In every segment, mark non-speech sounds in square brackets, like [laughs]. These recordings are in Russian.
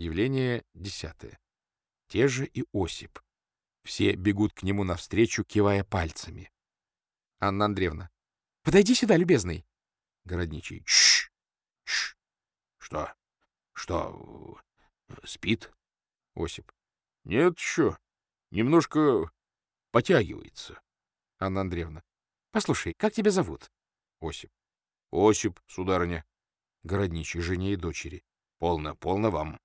Явление десятое. Те же и Осип. Все бегут к нему навстречу, кивая пальцами. Анна Андреевна. — Подойди сюда, любезный. Городничий. — Шш! Шш! Что? Что? Спит? Осип. — Нет еще. Немножко потягивается. Анна Андреевна. — Послушай, как тебя зовут? Осип. — Осип, сударыня. Городничий, жене и дочери. — Полно, полно вам.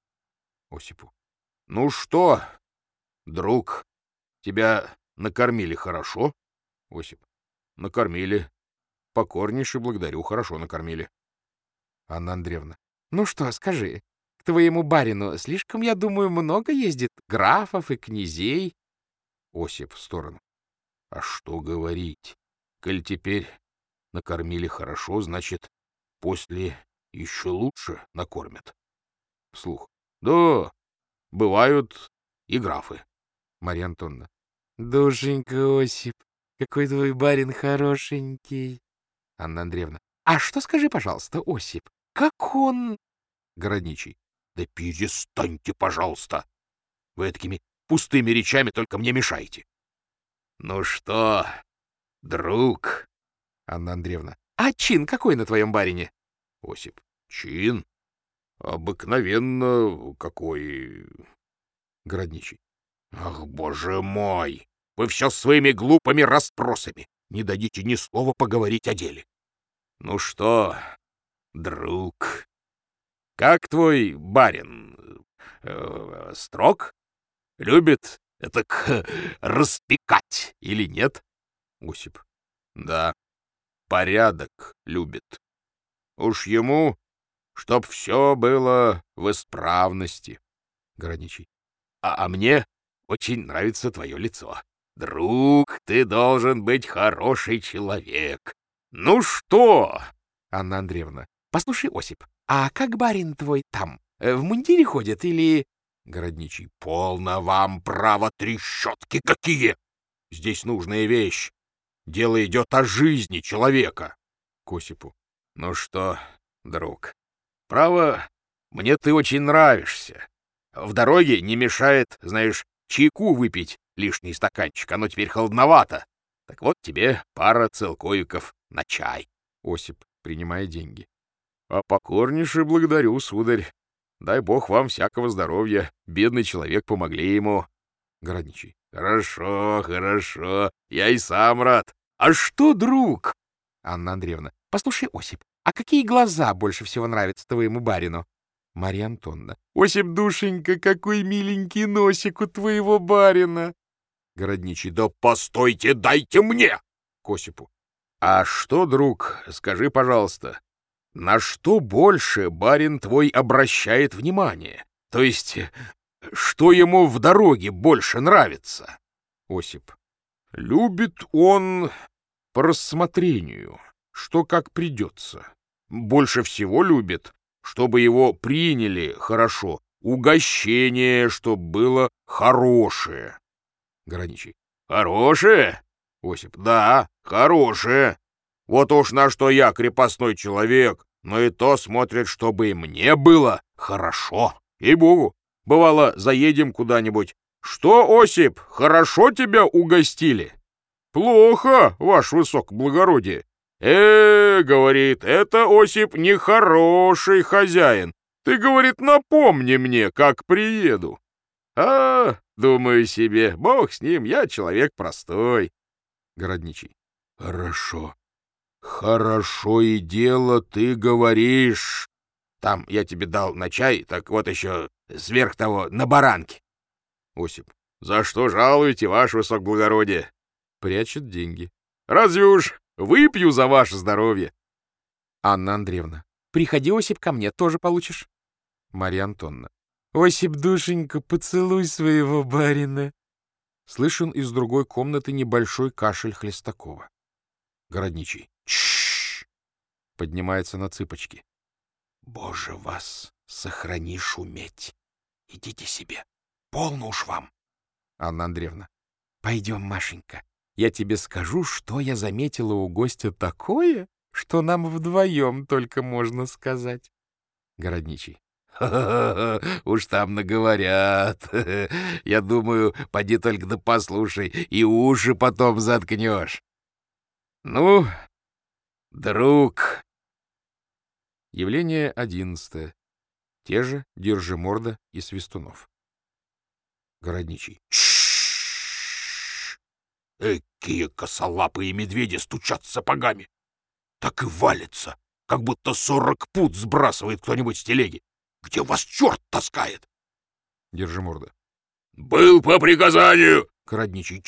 Осипу. — Ну что, друг, тебя накормили хорошо? Осип. — Накормили. Покорнейше благодарю, хорошо накормили. Анна Андреевна. — Ну что, скажи, к твоему барину слишком, я думаю, много ездит графов и князей? Осип в сторону. — А что говорить? Коль теперь накормили хорошо, значит, после еще лучше накормят. Вслух. Да, бывают и графы. Марья Антоновна. Душенька Осип, какой твой барин хорошенький. Анна Андреевна. А что скажи, пожалуйста, Осип, как он... Городничий. Да перестаньте, пожалуйста. Вы такими пустыми речами только мне мешаете. Ну что, друг? Анна Андреевна. А чин какой на твоем барине? Осип. Чин? Обыкновенно какой... Городничий. Ах, боже мой! Вы все своими глупыми расспросами не дадите ни слова поговорить о деле. Ну что, друг, как твой барин? Э, строг? Любит это распекать или нет? Осип. Да, порядок любит. Уж ему, чтоб все было в исправности. Городничий. А, а мне очень нравится твое лицо. Друг, ты должен быть хороший человек. Ну что? Анна Андреевна. Послушай, Осип, а как барин твой там? Э, в мундире ходит или... Городничий. Полно вам право трещотки какие! Здесь нужная вещь. Дело идет о жизни человека. К. Ну что, друг, право, мне ты очень нравишься. В дороге не мешает, знаешь, чайку выпить лишний стаканчик, оно теперь холодновато. Так вот тебе пара целкоиков на чай. Осип, принимая деньги. А покорнейше благодарю, сударь. Дай бог вам всякого здоровья. Бедный человек, помогли ему. Городничий. Хорошо, хорошо. Я и сам рад. А что, друг? Анна Андреевна. Послушай, Осип, а какие глаза больше всего нравятся твоему барину? Марья Антонна. Осип, душенька, какой миленький носик у твоего барина. Городничий. Да постойте, дайте мне! К Осипу. А что, друг, скажи, пожалуйста, на что больше барин твой обращает внимание? То есть, что ему в дороге больше нравится? Осип. Любит он по рассмотрению, что как придется. Больше всего любит чтобы его приняли хорошо, угощение, чтоб было хорошее. Граничий. Хорошее? Осип. Да, хорошее. Вот уж на что я крепостной человек, но и то смотрит, чтобы и мне было хорошо. И-богу, бывало, заедем куда-нибудь. Что, Осип, хорошо тебя угостили? Плохо, ваш высокоблагородие. «Э, — говорит, — это, Осип, нехороший хозяин. Ты, говорит, напомни мне, как приеду. А, думаю себе, бог с ним, я человек простой. Городничий. Хорошо. Хорошо и дело ты говоришь. Там я тебе дал на чай, так вот еще сверх того на баранке. Осип. За что жалуете, ваше высокоблагородие? Прячет деньги. Разве уж Выпью за ваше здоровье. Анна Андреевна. Приходи, Осип, ко мне, тоже получишь. Марья Антонна. Осип, душенька, поцелуй своего барина. Слышен из другой комнаты небольшой кашель Хлестакова. Городничий. Чш! Поднимается на цыпочки. Боже вас, сохрани шуметь. Идите себе. Полно уж вам. Анна Андреевна. Пойдем, Машенька. Я тебе скажу, что я заметила у гостя такое, что нам вдвоем только можно сказать. Городничий. [laughs] Уж там наговорят. [laughs] Я думаю, поди только да послушай, и уши потом заткнешь. Ну, друг. Явление одиннадцатое. Те же Держиморда и Свистунов. Городничий. Экие косолапые медведи стучат сапогами. Так и валится, как будто сорок пут сбрасывает кто-нибудь с телеги. Где вас черт таскает? Держиморда. Был по приказанию. Городничий.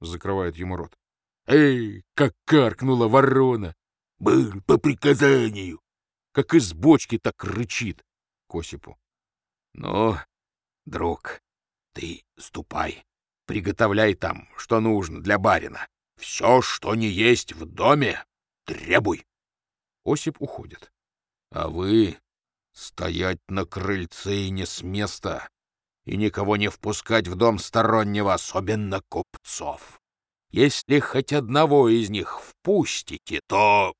Закрывает ему рот. Эй, как каркнула ворона! Был по приказанию. Как из бочки так рычит. К Осипу. Ну, друг, ты ступай. Приготовляй там, что нужно для барина. Все, что не есть в доме, требуй. Осип уходит. А вы стоять на крыльце и не с места, и никого не впускать в дом стороннего, особенно купцов. Если хоть одного из них впустите, то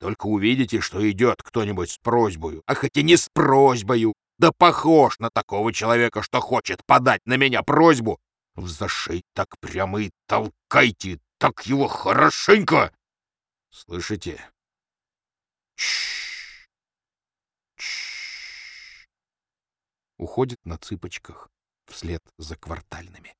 только увидите, что идет кто-нибудь с просьбою, а хоть и не с просьбою, да похож на такого человека, что хочет подать на меня просьбу, в зашей так прямо и толкайте, так его хорошенько. Слышите? Чш. Уходит на цыпочках вслед за квартальными.